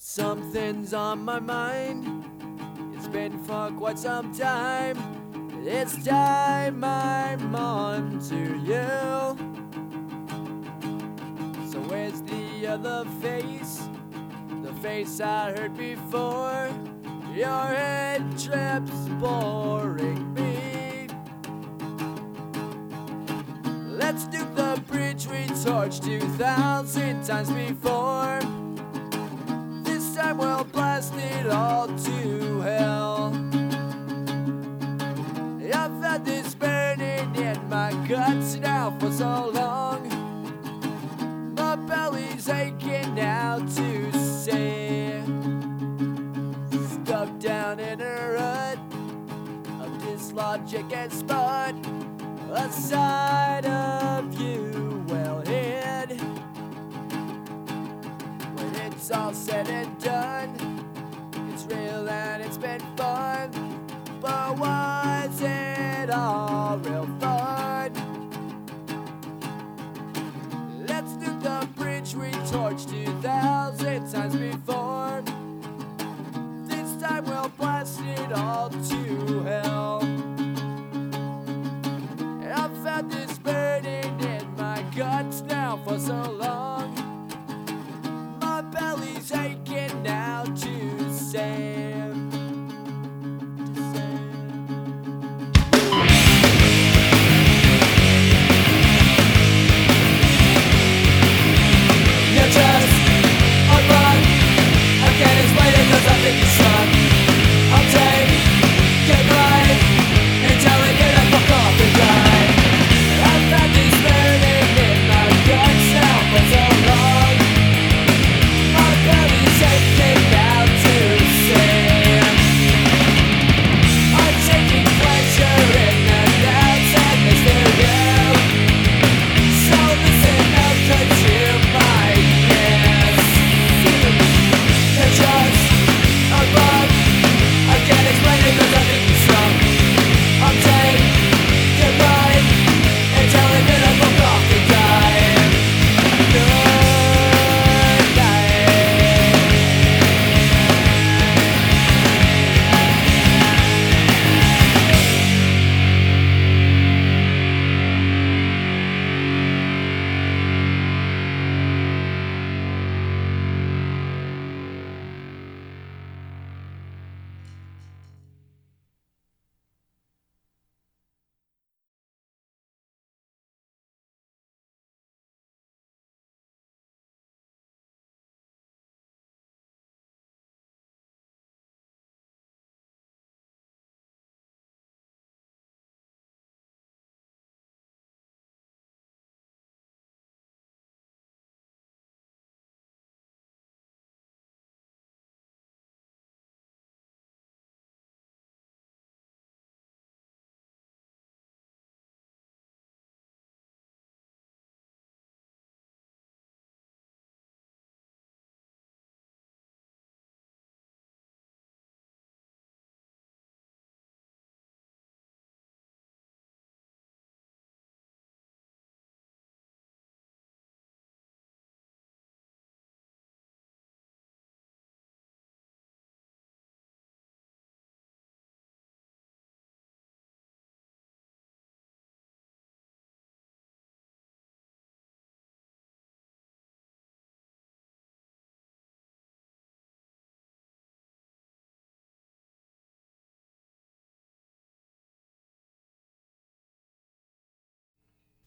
Something's on my mind. It's been for quite some time. It's time I'm on to you. So where's the other face? The face I heard before. Your head trips boring me. Let's do the bridge we torched two thousand times before. It all to hell. I've had this burning in my guts now for so long. My belly's aching now to say. Stuck down in a rut of dislogic and spud. A side of you well hid. When it's all said and done, it all real fun? Let's do the bridge we torched 2,000 times before. This time we'll blast it all to hell. I've had this burning in my guts now for so long.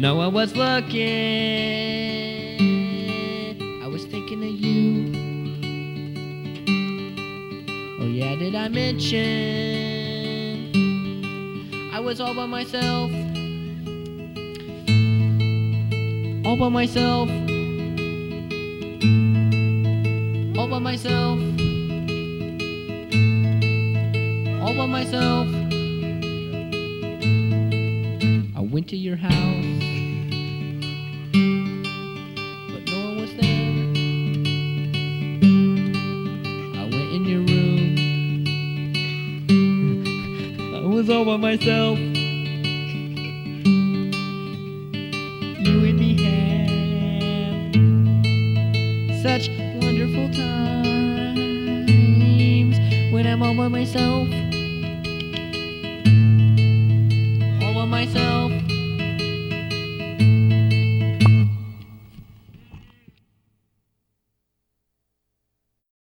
No one was looking. I was thinking of you. Oh, yeah, did I mention? I was all by myself. All by myself. All by myself. All by myself. I went to your house. Myself. You and me have such wonderful times when I'm all by myself. All by myself.